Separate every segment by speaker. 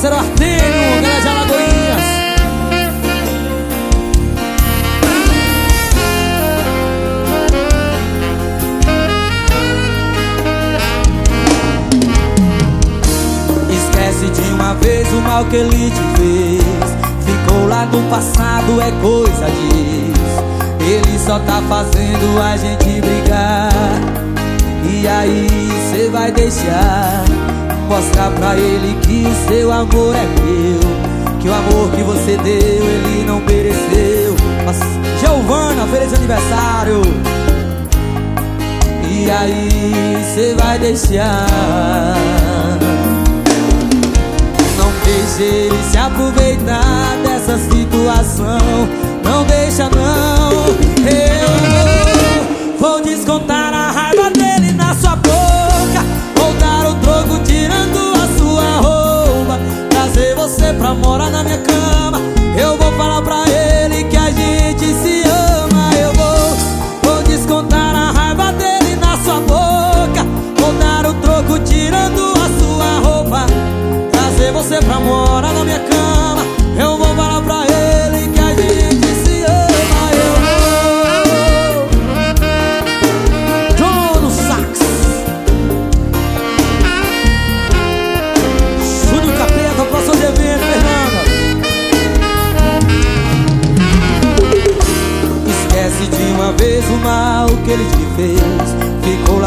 Speaker 1: parceiro Artênio, galera de Alagoinhas. Esquece de uma vez o mal que ele te fez. Ficou lá no passado, é coisa disso. Ele só tá fazendo a gente brigar. E aí cê vai deixar Mostrar pra ele que o seu amor é meu Que o amor que você deu ele não mereceu Mas, Giovana, feliz aniversário. E aí cê vai deixar. Não deixe ele se aproveitar dessa situação pra morar na minha cama. Eu vou falar pra ele que a gente se ama. Eu vou, vou descontar a raiva dele na sua boca. Vou dar o troco tirando a sua roupa. Trazer você pra morar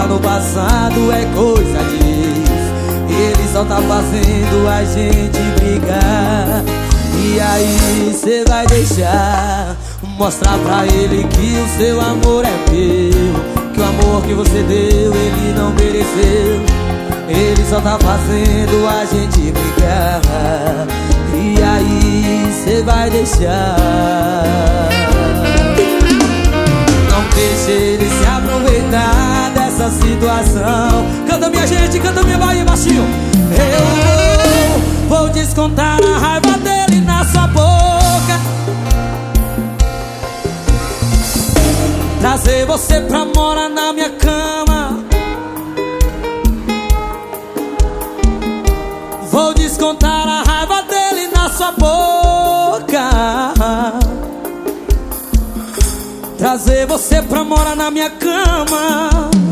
Speaker 1: No passado, é coisa disso. Ele só tá fazendo a gente brigar. E aí cê vai deixar Mostrar pra ele que o seu amor é meu. Que o amor que você deu ele não mereceu. Ele só tá fazendo a gente brigar. E aí cê vai deixar. Não deixe ele se aproveitar dessa situação. Canta minha gente, canta minha Bahia baixinho. Eu vou, vou descontar a raiva dele na sua boca. Trazer você pra morar na minha cama. Vou descontar a raiva dele na sua boca. Trazer você pra morar na minha cama